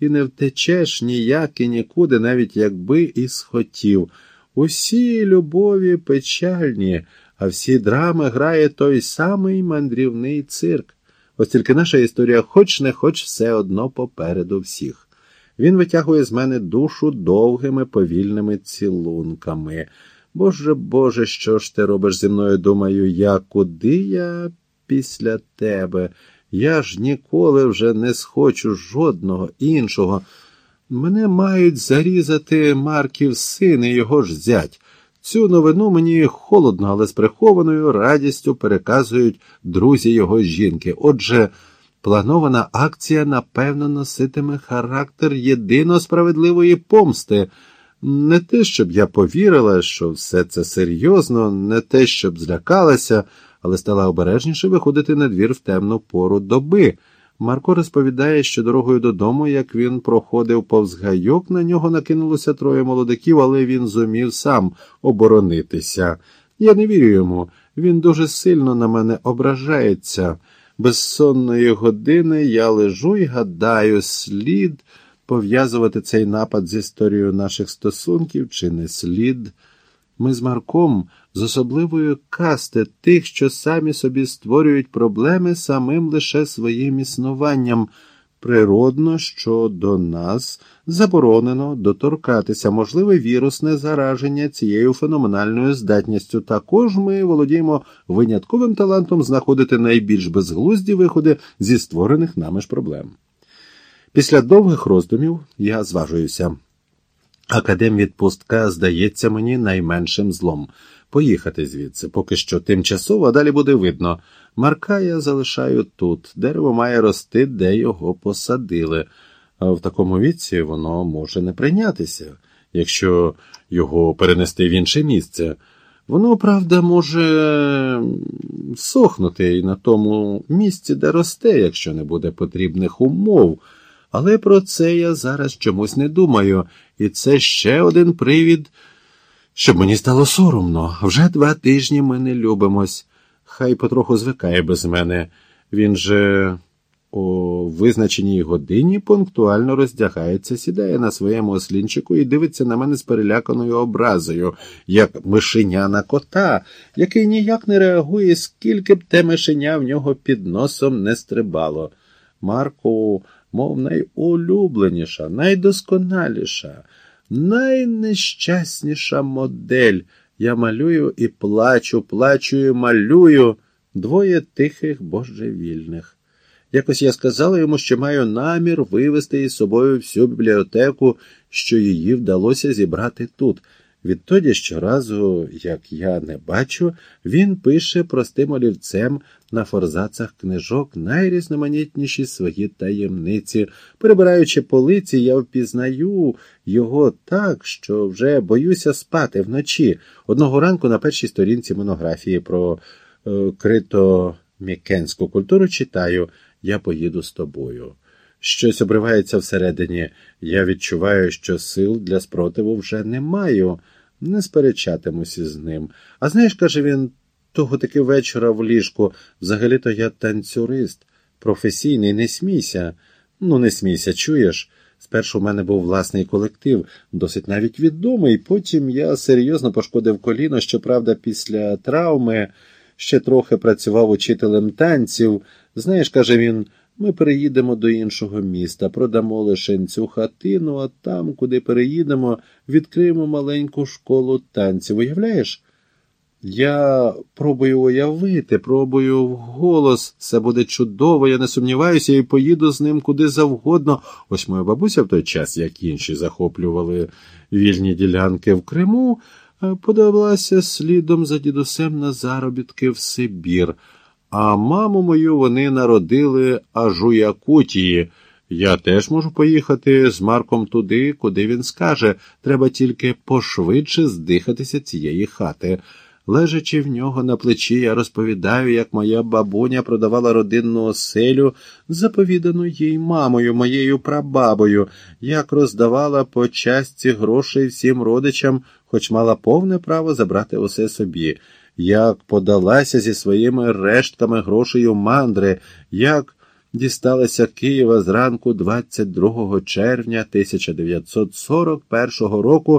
і не втечеш ніяк і нікуди, навіть якби і схотів. Усі любові печальні, а всі драми грає той самий мандрівний цирк. Ось тільки наша історія, хоч не хоч все одно попереду всіх. Він витягує з мене душу довгими повільними цілунками. Боже Боже, що ж ти робиш зі мною? Думаю, я куди я після тебе? Я ж ніколи вже не схочу жодного іншого. Мене мають зарізати Марків син і його ж зять. Цю новину мені холодно, але з прихованою радістю переказують друзі його жінки. Отже, планована акція, напевно, носитиме характер єдино справедливої помсти. Не те, щоб я повірила, що все це серйозно, не те, щоб злякалася, але стала обережніше виходити на двір в темну пору доби. Марко розповідає, що дорогою додому, як він проходив повз гайок, на нього накинулося троє молодиків, але він зумів сам оборонитися. Я не вірю йому. Він дуже сильно на мене ображається. Безсонної години я лежу і гадаю, слід пов'язувати цей напад з історією наших стосунків чи не слід. Ми з Марком з особливою касти тих, що самі собі створюють проблеми самим лише своїм існуванням. Природно, що до нас заборонено доторкатися, можливе вірусне зараження цією феноменальною здатністю. Також ми володіємо винятковим талантом знаходити найбільш безглузді виходи зі створених нами ж проблем. Після довгих роздумів я зважуюся. Академвідпустка здається мені найменшим злом. Поїхати звідси, поки що тимчасово, а далі буде видно. Марка я залишаю тут. Дерево має рости, де його посадили. А в такому віці воно може не прийнятися, якщо його перенести в інше місце. Воно, правда, може сохнути і на тому місці, де росте, якщо не буде потрібних умов. Але про це я зараз чомусь не думаю, і це ще один привід, щоб мені стало соромно. Вже два тижні ми не любимось. Хай потроху звикає без мене. Він же о визначеній годині пунктуально роздягається, сідає на своєму ослінчику і дивиться на мене з переляканою образою, як мишеня на кота, який ніяк не реагує, скільки б те мишеня в нього під носом не стрибало. Марку мов найулюбленіша, найдосконаліша, найнещасніша модель. Я малюю і плачу, плачу і малюю двоє тихих божевільних. Якось я сказала йому, що маю намір вивезти із собою всю бібліотеку, що її вдалося зібрати тут. Відтоді щоразу, як я не бачу, він пише простим олівцем на форзацах книжок найрізноманітніші свої таємниці. Перебираючи полиці, я впізнаю його так, що вже боюся спати вночі. Одного ранку на першій сторінці монографії про е, крито-мікенську культуру читаю Я поїду з тобою. Щось обривається всередині. Я відчуваю, що сил для спротиву вже не маю. Не сперечатимуся з ним. А знаєш, каже він, того таки вечора в ліжку, взагалі-то я танцюрист, професійний, не смійся. Ну, не смійся, чуєш? Спершу в мене був власний колектив, досить навіть відомий. Потім я серйозно пошкодив коліно, щоправда, після травми ще трохи працював учителем танців. Знаєш, каже він. Ми переїдемо до іншого міста, продамо лише цю хатину, а там, куди переїдемо, відкриємо маленьку школу танців. Уявляєш? Я пробую уявити, пробую вголос. Це буде чудово, я не сумніваюся, і поїду з ним куди завгодно. Ось моя бабуся в той час, як інші захоплювали вільні ділянки в Криму, е, подалася слідом за дідусем на заробітки в Сибір. А маму мою вони народили аж у Якутії. Я теж можу поїхати з Марком туди, куди він скаже. Треба тільки пошвидше здихатися цієї хати. Лежачи в нього на плечі, я розповідаю, як моя бабуня продавала родинну оселю, заповідану їй мамою, моєю прабабою, як роздавала по частці грошей всім родичам, хоч мала повне право забрати усе собі як подалася зі своїми рештками грошей у мандри, як дісталася Києва зранку 22 червня 1941 року